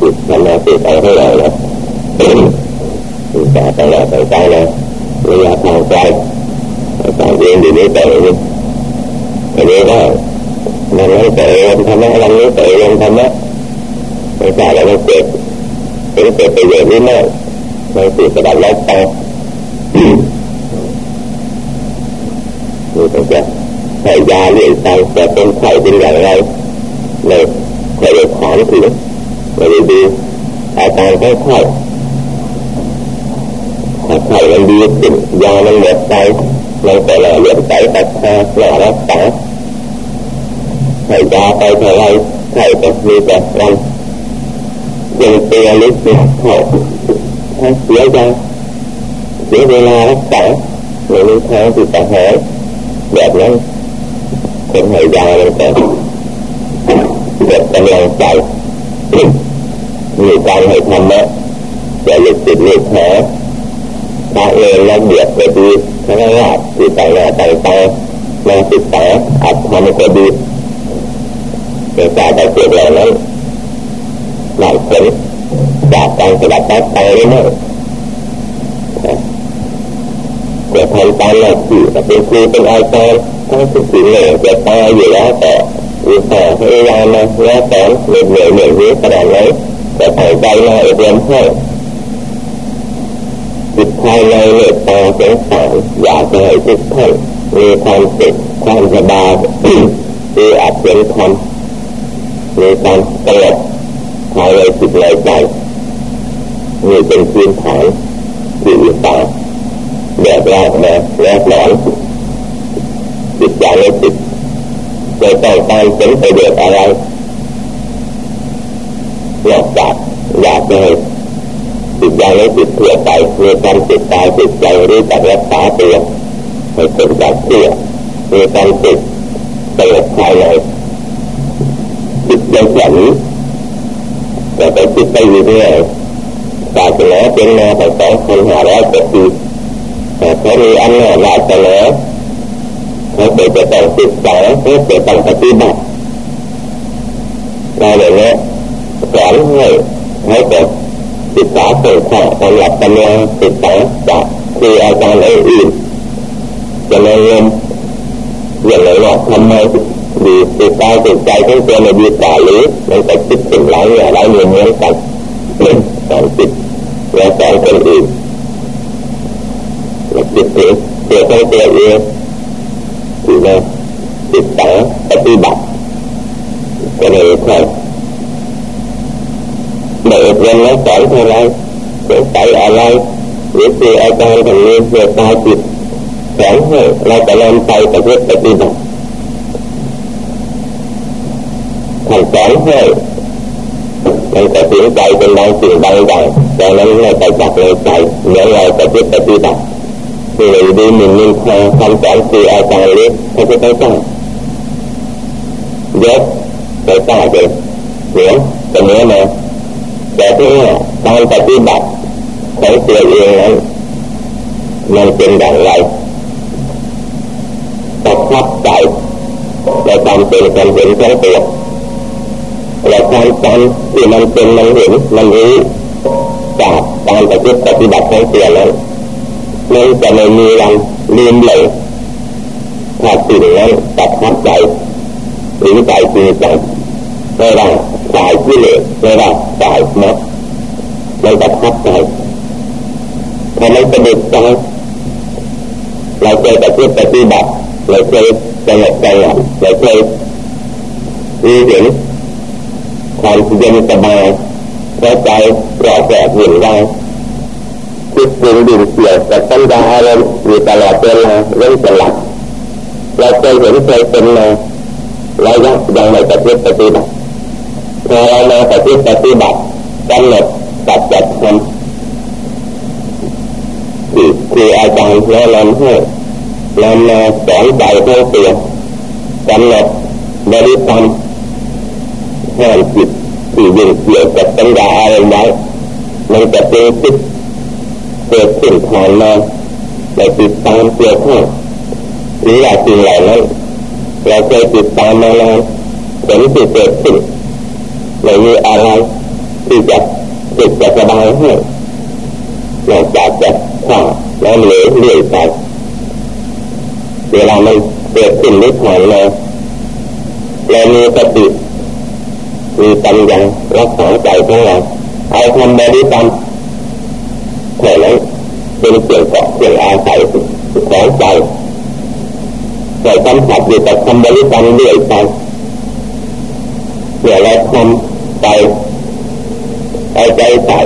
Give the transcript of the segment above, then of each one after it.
จิตทำมาติดเอาให้เราแล้วศึกษาตลอดไปไปแล้วระยะทางไกลต่างเองดีนี้แต่นี้อันนี้ก็มันไม่แต่เองธรรมะวันนี้แต่เองธรรมะไม่ใช่แล้วมันเกิดเป็นเกิดประโยชน์นี่มากในสิ่งประดับแล้วไปนี่เป็นจะใส่ยาเลี้ยงตังแต่เป็นไข่เป็นอย่างไรเลยไม่ได้ถามถึง ไม่ได้ดูอาการค่อยๆถ้าไข่มันดีขึ้นยามันหมดไปเราแต่ละเลือดใสตัดคอหล่อรักษาใส่ยาไปเท่าไรไข่ก็มีแต่รันยังเตียลิสิเข้าถ้เสียยาเสียเวลารักษาไม่มีทางที่จะหายแบบนั้นคนให้ยามันก็เกิดกำลังใจ มีการให้ธรรมะจะหลุดติดหลุดแผลพระเองระเบียบก็ดีพระราชที่ต่างหน้าต่างตามาศึกษาอัดทำก็ดีในการแต่เกิดเหล่านั้นหลายคนจากการปฏิบัติไปเรื่อยๆจะทำตามหน้าที่เป็นครูเป็นอาจารย์ทั้งสิ่งเหล่าจะตายอยู่แล้วแต่อุตส่าห์พยายามมาแล้วสอนเหนื่อยเหนื่อยเหนื่อยขนาดไหน แต่ใส่ใจมาอบรมให้จิตภายในเมตตาสงสารอยากจะให้ทุกท่านมีความสุขความสบายคืออาจเป็นธรรมมีความสงบภายในจิตในใจนี่เป็นพื้นฐานที่อุตส่าห์แบบแรกมาแล้วหลอนจิตใจในจิตจะต้องการเป็นประโยชน์อะไร นอกจากอยากให้จิตใจในจิตเพื่อไปมีการจิตตายจิตใจรู้จักรักษาตัวให้เป็นจากเพื่อมีการจิดตสงบภายในจิตใจแข็งแต่ไปจิตไปอยู่เรื่อยศาสนาเป็นมาแตั้งสองพันห้าร้อยกว่าปีแต่เขามีอำนาจหลายศาสนาเขาเกิดจะต้องศึกษาเขาเกิดต้องปฏิบัติเราเลยเนี่ย สอนให้ให้เกิดศึกษาเปิดข้อสำหรับกำลังศึกษาจากครูอาจารย์อื่นจะเรียนอย่างไรว่าทำไมดีติดตาติดใจทั้งตัวในดีกว่าหรือมันจะคิดถึงหลายอย่างหลายเรื่องเหมือนกันเป็นสอนจิตและสอนคนอื่นและจิตถึงตัวของตัวเองที่เราติดต่อปฏิบัติก็เลยค่อย ไม่อบรมแล้วสอนเท่าไรสงสัยอะไรหรือคืออาจารย์ทำนี้เพื่อตายจิตแสอนให้เราจะนำไปปฏิบัติปฏิบัติท่านสอนให้มันจะถึงใจเป็นบางสิ่งบางอย่างแต่นั้นไม่ไปจับในใจเหมือเราปฏิบัติปฏิบัติคือดูหมิ่นนินทาคำสอนคืออาจารย์เล็กพระพุทธเจ้ายกไปใตาเด็กเหนือเสมอมา แต่ที่ว่การปฏิบัติของตัวเองนั้นมันเป็นอย่างไรประทับใจในความเป็นความเห็นของตัวและความจำที่มันเป็นมันเห็นมันรู้จากการปฏิบัติของตัวนั้นมันจะไม่มีวันลืมเลยถ้าสิ่งนั้นประทับใจหรือใจจริงจังไม่ได้ สายกิเลสไม่ได้สายมัดมันประทับใจถ้ามันสะดุดใจเราเคยปฏิปฏิบัติเราเคยสงบใจเราเคยมีเห็นความเย็นสบายแล้วใจปลอดแปลกเห็นได้คิดปรุงดิ่งเกี่ยวกับสัญญาอารมณ์อยู่ตลอดเวลาเรื่องสลับเราเคยเห็นเคยเป็นมาเรายังยังไม่ปฏิบัติ พอเรามาปฏิปฏิบัติกำหนดตัดจัดทำที่คืออาจารย์แนะนำให้นำมาสอนใจทั้งตัวกำหนดบริกรรมห้ามจิตที่ยิ่งเกี่ยวกับสัญญาอารไว้มันจะเป็นจิตเกิดขึ้นผ่านมาในติดตามเกี่ยวข้องหรืออะไรสิ่งเหล่านั้นเราเคยติดตามมานานผลที่เกิดขึ้น ไม่มีอะไรที่จะจิตจะสบายให้นอกจากจะข้าแล้วเหลวเรื่อยไปเวลามันเกิดขึ้นนิดหน่อยเลยเรามีสติมีปัญญารักษาใจของเราเอาทำบริกรรมเท่านั้นเป็นเกี่ยวกับเครื่องอาศัยของใจแต่สัมผัสอยู่กับคำบริกรรมเรื่อยไป เดี๋ยเราทำไปเอาใจใส่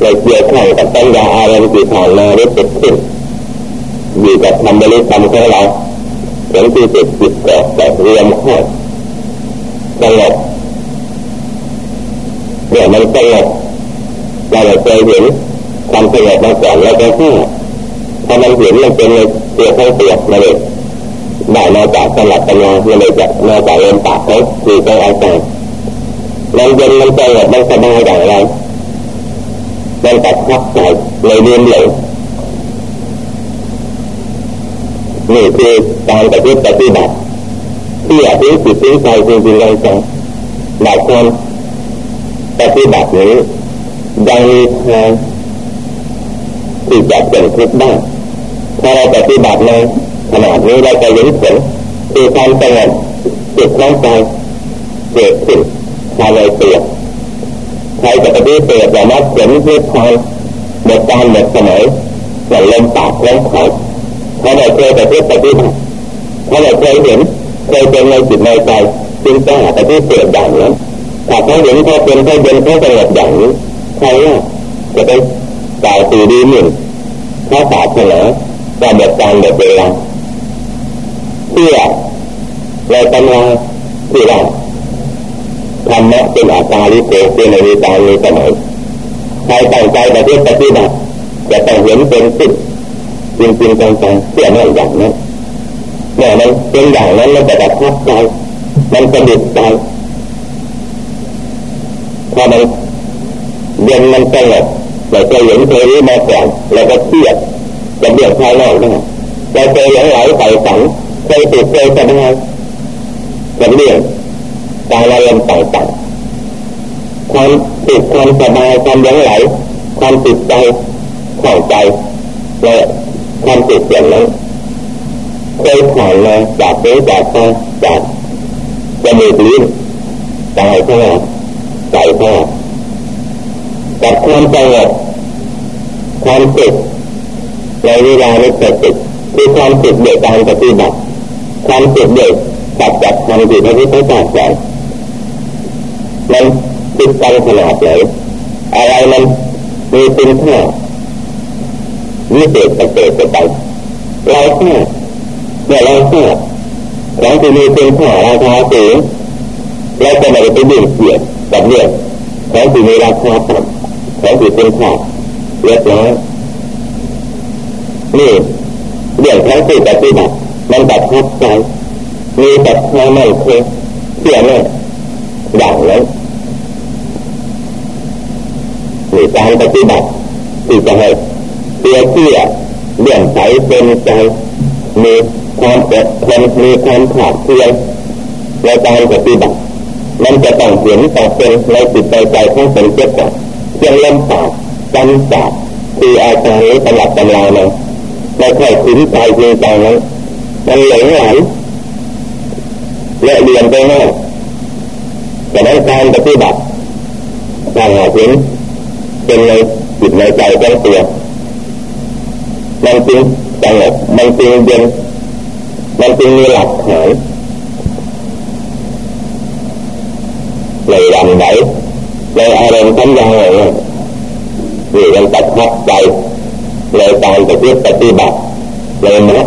เราเกี่ยวข้องกับปัญญาอารมณ์ที่ผ่านมาได้เกิดขึ้นอยู่กับคำบริกรรมของเราเห็นที่จิตจิตเกาะแต่เรียมข้อสงบเนี่ยมันสงบเราเคยเห็นความสงบมาก่อนแล้วก็แค่พอมันเห็นมันเป็นในตัวของตัวมันเลย ได้มาจากสลับปัญญามันเลยจะมาจากเรียนปากเขาคือต้องอาศัยมันเย็นมันสงบมันสบายอย่างไรมันตัดทับใจในเรียนหลงนี่คือการปฏิบัติปฏิบัติที่อยากรู้จิตรู้ใจจริงๆเลยจังหลายคนปฏิบัตินี้ยังมีทางที่จะเป็นทุกข์ได้ถ้าเราปฏิบัติใน ขนาดนี้เราจะเห็นผลคือความสงบจิตของใจเกิดขึ้นภายในตัวใครจะไปฏิเสธว่านักเขียนนิพานหมดการหมดสมัยอย่างลมปากลมเขาเขาไม่เคยไปฏิบัติเขาไม่เคยเห็นเคยเป็นในจิตในใจจึงต้องปฏิเสธอย่างนั้นถ้าเขาเห็นเขาเป็นเขาเย็นเขาสงบอย่างนี้ใครจะไปกล่าวตีดีหนึ่งถ้าศากเสนาว่าหมดการหมดเวลา เพื่อเราตำราที่ว่าธรรมะเป็นอาการลิโกเป็นในวิจารในสมัยใครตั้งใจปฏิบัติจะต้องเห็นเป็นสิ่งจริงจริงจังๆเสื่อนั่นอย่างนั้นเนี่ยมันเป็นอย่างนั้นมันจะประทับใจมันจะดุดใจพอมันเย็นมันสงบเราเคยเห็นเคยรู้มาก่อนเราก็เทียบจะเบียงภายนอกได้เราเคยหลงไหลไปฝัง เคยติดเคยสบายจะเบี่ยงการอารมณ์ต่างๆความติดความสบายความหลงไหลความติดใจของใจและความติดอย่างนั้นเคยผ่านมาจากหูจากตาจากจมูกลิ้นตายเข้าใจเข้ากับความสงบความติดในเวลานี้เกิดติดคือความติดเด็กการปฏิบัติ ความติดเด็กตัดจากความติดในที่ต้องการใจมันติดกันขนาดไหนอะไรมันมีคุณค่าวิเศษประเสริฐไปเราแค่เมื่อเราทราบเราจะมีเป็นข้าราคาสูงเราจะไม่ไปดื่มเสียดกับเรื่องของที่มีราคาต่ำของที่เป็นข้าเรียบร้อยนี่เรื่องของสิ่งปฏิบัติ มันตัดทับใจมีแต่ความไม่เคยเชื่อแน่อย่างนั้นนี่การปฏิบัติที่จะให้เชื่อเชื่อเรื่องใจเป็นใจมีความอดทนมีความขาดเพียรในการปฏิบัติมันจะต้องเห็นต่อเป็นในจิตใจใจของเป็นเจ้าก่อนเพียงเล่มปากจำจากคืออาจารย์ตลับตำราเลยไม่ค่อยถึงใจจริงจังนั้น มันหลงไหลและเรียนไปแน่แต่ในการปฏิบัติถ้าหากเห็นเป็นในจิตในใจของตัวมันจริงสงบมันจริงเย็นมันจึงมีหลักฐานในวันไหนในอารมณ์ทัญญาอย่างนี้นี่มันตัดทับใจในการปฏิปฏิบัติในมรรค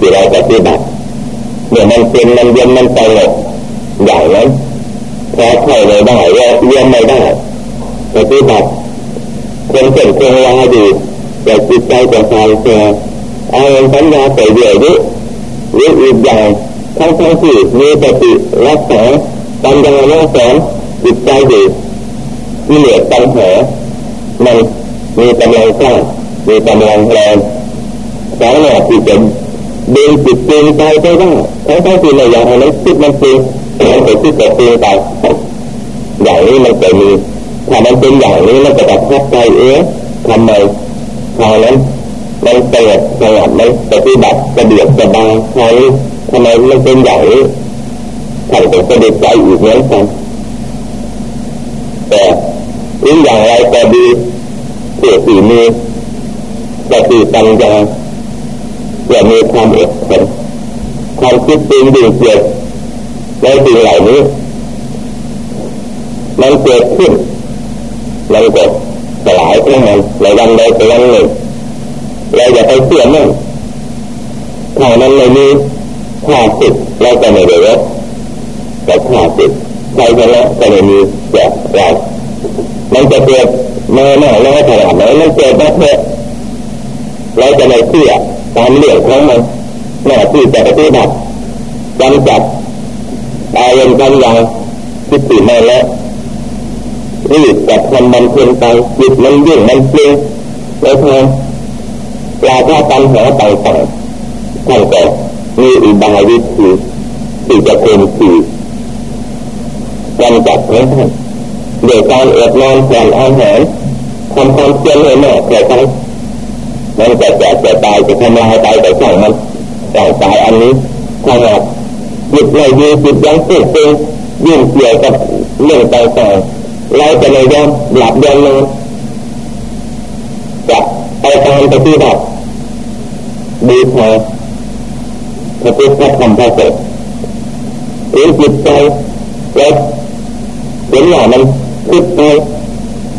ที่เราปฏิบัติเมื่อมันเป็นมันเย็นมันสงบอย่างนั้นพอเข้าไม่ได้เรียนไม่ได้ปฏิบัติคนเก่งคนวาดีแต่จิตใจจะตายแก่อารมณ์สัญญาไปเรื่อยๆหรืออีกอย่างทั้งทั้งที่มีสติรักษาปัญญาและสอนจิตใจดีที่เหลือปัญหามันมีกำลังกล้ามีกำลังแรงสามารถที่จะ ดึงจิตดึงใจไปได้ทั้งทั้งที่ในอย่างนั้นคิดมันจริงมันไปคิดแต่จริงไปอย่างนี้มันจะมีถ้ามันเป็นอย่างนี้มันจะประทับใจเอ๊ะทำไมคราวนั้นมันเกิดสงบมันปฏิบัติกระเดียดกระบางคราวนี้ทำไมมันเป็นอย่างนี้ท่านก็จะได้ใจอีกเหมือนกันแต่ถึงอย่างไรก็ดีเพื่อสีมือสติปัญญา อย่ามีความอดทนความคิดจริงดีเกียดในสิ่งเหล่านี้มันเกิดขึ้นมันก็สลายไปมันในวันใดก็วันหนึ่งเราอย่าไปเชื่อมั่นถ้านั้นไม่มีข้าศึกเราจะไม่ได้รับแต่ข้าศึกใครชนะก็ไม่มีแก่เรามันจะเกิดเมาหน้าน้อยขนาดไหนมันเกิดมาเถอเราจะไม่เชื่อ ตามเรื่องของมันหน้าที่จะปฏิบัติกำจัดตายเป็นกันย่างคิดถี่มาแล้วรีบจัดทำมันเพียงไปจิตมันยิ่งมันเปลี่ยนแล้วเพอลาท่าปัญหาต่างๆท่านก็มีอุบายวิธีที่จะเป็นที่กำจัดให้ท่านโดยการอดนอนผ่อนอาหารทำความเพียรให้มากแต่ไป มันจะแก่จะตายจะทำลายไปแต่ช่างมันร่างกายอันนี้ถ้าหากจิตไม่ดีจิตยังเสื่อมยิ่งเกี่ยวกับเรื่องต่างๆเราจะไม่ยอมหลับยอมนอนจะไปตามปที่แบบดีพอพระพุทธธรรมพระสงฆ์ถึงจิตใจแล้วเห็นว่ามันคิดไป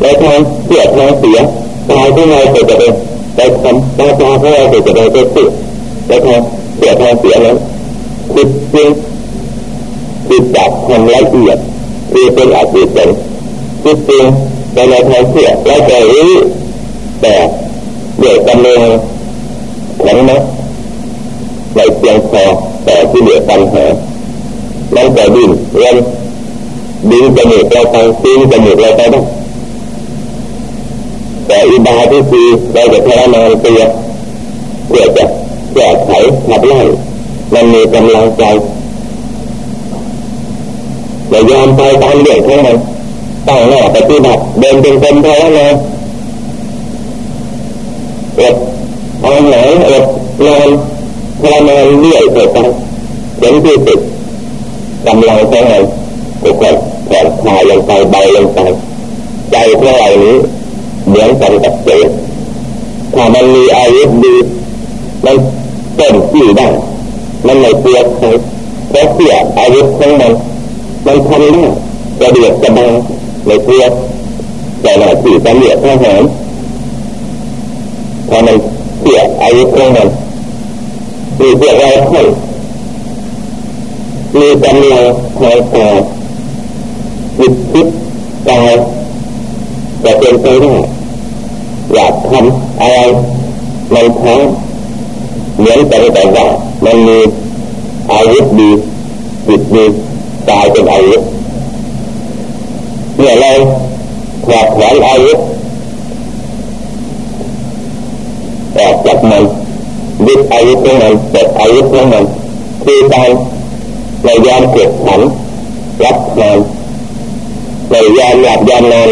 แล้วทางเสียทางเสียตายที่ไหนก็จะไป ไปทำตาตาเของเราก็จะไปไปสิแล้วทางเสียทางเสียนั้นคิดจริงคิดจับทำละเอียดคือเป็นอดีตเป็นคิดจริงในในทางเสียแล้วจะรู้แต่เดี๋ยวกำลังหลังนะในเพียงพอแต่ที่เหลือปัญหานั่นจะดิ้นเร่นดึงจมูกเราไปดึงจมูกเราไปได้ แต่อิบายที่คือเราจะทรมานตัวเพื่อจะแก้ไขขับไล่มันมีกำลังใจเรายอมไปตามเรื่องของมันตั้งหน้าปฏิบัติเดินเป็นคนภาวนาอดเอาไหนอดนอนทรมานเรื่อยไปไปจนที่สุดกำลังของมันก็ค่อยผ่อนคลายลงไปเบาลงไปใจของเรานี้ เหมือนกันกับเสือถ้ามันมีอายุดีมันต้นที่ได้มันไม่เปียใครเพราะเสียอายุของมันมันทำได้กระเดียดกระบังไม่เปียกแต่หน้าที่ตำรวจทหารพอมันเสียอายุของมันมีเสียเรให้มีกำลังคอยคอจิตคิดกายจะเป็นไปได้ อยากทำอะไรมันทั้งเหมือนกันแต่ว่ามันมีอาวุธดีจิตดีกายเป็นอาวุธเมื่อเราถอดถอนอาวุธออกจากมันยึดอาวุธของมันเปิดอาวุธของมันคือการในยามเกิดขันรับงานในยามหลับยามนอน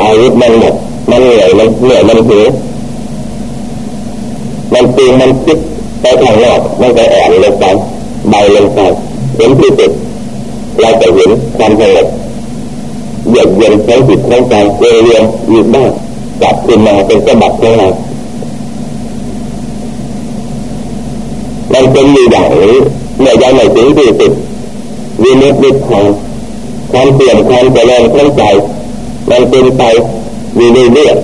อาวุธมันหมด มันเหนื่อยมันเหนื่อยมันหิวมันตีมันคิดไปทางนอกมันก็อ่อนลงไปเบลงไปเห็นที่สุดเราจะเห็นความสงบเยือกเย็นใช้จิตใช้ใจเรียนอยู่ได้กลับขึ้นมาเป็นสมบัติของเรามันเป็นอยู่อย่างนี้เมื่อยังไม่ถึงที่สุดวิมุตติทางความเปลี่ยนความเจริญของใจมันเป็นไป มีเรื่อย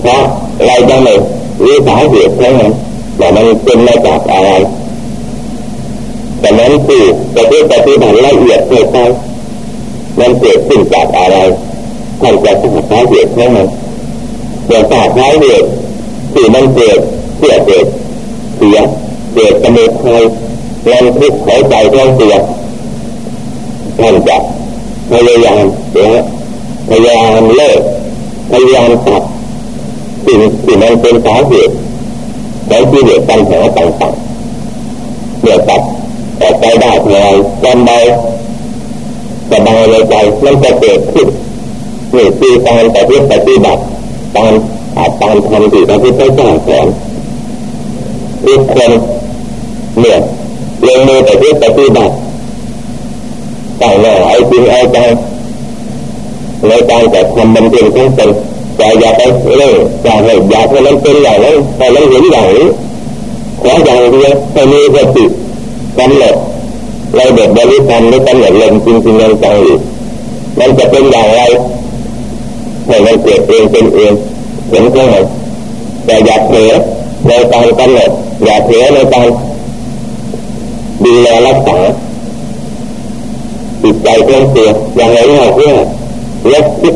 เพราะเราจะไม่รู้สาเหตุของมันว่ามันเป็นมาจากอะไรแต่นั้นคือจะเป็นปฏิบัติละเอียดเกิดไปมันเกิดขึ้นจากอะไรท่านจะทราบสาเหตุของมันเดี๋ยวทราบสาเหตุที่มันเกิดเกิดเกิดเสียเกิดกำเนิดใครแรงทุกข์หัวใจท้องตัวท่านจะพยายามและ พยายามเลิกพยายามตัดสิ่งที่มันเป็นสาเหตุของที่เดือดปัญหาต่างๆเมื่อตัดออกไปได้ทางจำใบสบายในใจมันจะเกิดขึ้นนี่คือการปฏิบัติปฏิบัติตามตามธรรมที่พระพุทธเจ้าสอนทุกคนเนี่ยลงมือปฏิบัติปฏิบัติต่างหน้าไอ้จริงไอ้ใจ ในการจะทำมันเป็นทั้งเป็นแต่อย่าไปเล่อย่าให้อย่าให้มันเป็นอย่างนั้นแต่มันเห็นอย่างนี้ขออย่างเดียวให้มีสติกำหนดเราเด็กบริกรรมไม่กำหนดลมจริงจริงยังจังอยู่มันจะเป็นอย่างไรให้มันเกิดเองเป็นเองเห็นข้างในแต่อย่าเผลอในการกำหนดอย่าเผลอในการดูแลรักษาจิตใจของตัวอย่างไรเรางเพื่อ ล็กคิด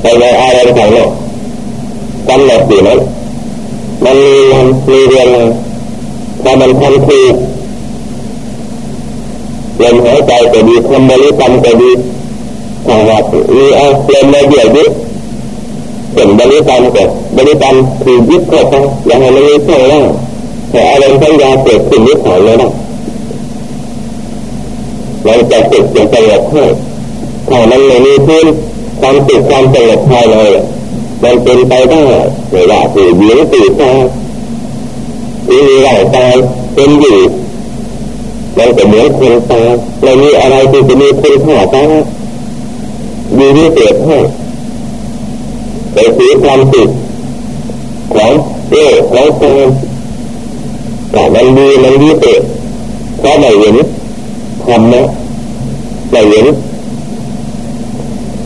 ไปในอารมณ์ของเรากำหนดอยู่นั้นมันมีมีเรื่องพอมันทำคือลมหายใจก็ดีคำบริกรรมก็ดีถ้าว่ามีเอาลมมาเดียวยึดเป็นบริกรรมก็บริกรรมคือยึดเข้าไปอย่างไรไม่มีช่องว่แต่อารมณ์สัญญาเกิดขึ้นยึดถอนเลยนะเราจะติดจะสงบให้ ถ้ามันไม่มีพื้นความติดความสงบภายในมันเป็นไปได้ไม่ว่าสื่อเบี้ยสื่อตาที่มีร่างกายเป็นอยู่มันจะเหมือนคนตายไม่มีอะไรที่จะมีคุณค่าตาอยู่ที่เกิดให้แต่สีความติดของเอ๊ของตายแต่มันดีมันดีเตะเพราะไม่เห็นทำนะไม่เห็น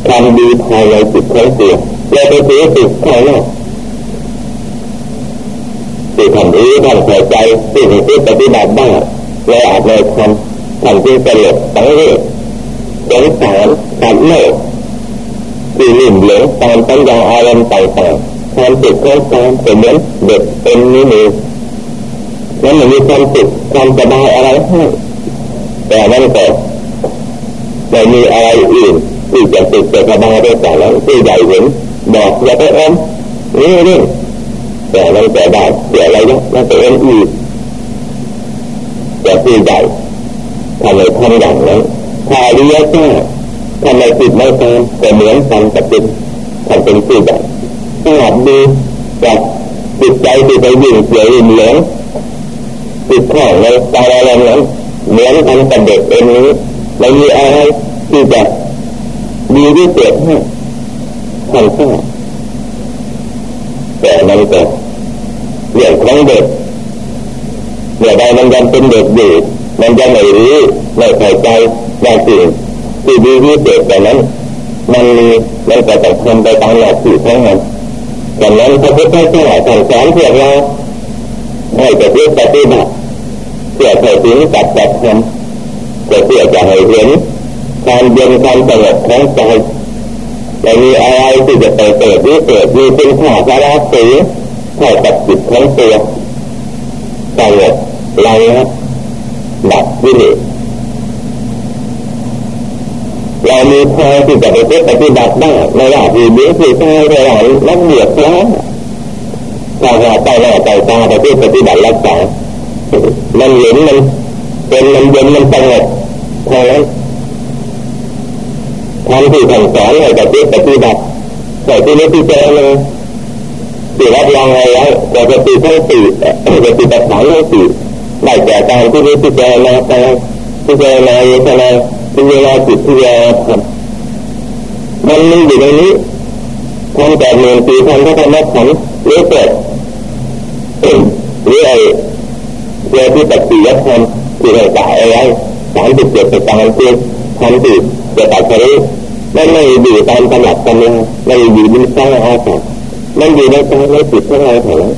ทำดีภายในจิตของตัวเราไปถือติดภายนอกที่ทำรู้ทำเข้าใจที่งที่ปฏิบัติบ้างเราอาจจะทำทำที่สลบตั้งเรื่องสงสารตัดโลกที่ลิ่มเหลวตามปัญญาอารมณ์ต่างๆความติดความตามเป็นเหมือนเด็กเป็นนิ้วนั้นมันมีความติดความสบายอะไรให้แต่นั่นก็ไม่มีอะไรอื่น ที่จะติดจะสบายได้แต่แล้วที่ใหญ่เห็นบอกอย่าไปอมนี่นี่แต่เราแต่ได้เสียอะไรเนี่ยมันเป็นอีกแต่ที่ใหญ่ทำไมทำอย่างนั้นถ้าเรียกว่าทำไมติดไม่ตามก็เหมือนกันกับติดทำเป็นที่ใหญ่ถ้าหากดูจากจิตใจที่ไปยิ่งเสียยิ่งเหลืองติดข้อในตาเรานั้นเหมือนกันกับเด็กเอ็นนี้ไม่มีอะไรที่จะ ดีที่เกิดให้ทำข้าแต่มันก็เรื่องของเด็กเมื่อใดมันยังเป็นเด็กอยู่มันยังไม่รู้ไม่เข้าใจว่าสิ่งที่ดีที่เกิดแต่นั้น มันมีมันก็ต้องทำไปตามหลักสูตรของมันดังนั้นพระพุทธเจ้าสั่งสอนพวกเราให้ปฏิบัติเพื่อให้ถึงตัดตัดทำเพื่อจะให้เห็น ความเย็นความสงบของใจแต่มีอะไรที่จะไปเกิดวิเศษมีเป็นข้าสาระสีเท่ากับจิตของตัวสงบเระงับดับวิเลเรามีพอที่จะไปปฏิบัติได้ในระดับที่เบี้ยที่ใช่ในระดับนักเบียดแล้วถ้าว่าใจหน้าใจตาไปปฏิบัติรักษามันเห็นมันเป็นมันเย็นมันสงบเท่านั้ นำที่สั่งสอนให้กับปฏิบัติแต่ที่นี้ที่เจอเลยที่รับรองอะไรแล้วแต่ปฏิทั้งสี่ปฏิบัติทั้งสี่ได้แก่การที่นี้ที่เจอมาการที่เจอมาเยอะนาที่เวลาจิตที่เวลาทำมันมีอยู่ในนี้ทำแต่เงินปีทำก็ทำมาขันหรือเกิดหรือไอ้เรื่องที่ปฏิยัติทำที่เราจ่ายอะไรสามสิบเจ็ดประการคือทำที่จะตัดไป มันไม่อยู่ตามตำหนักตำนาไม่อยู่ในสร้างอาสามันอยู่ในใจในจิตของเราเท่านั้น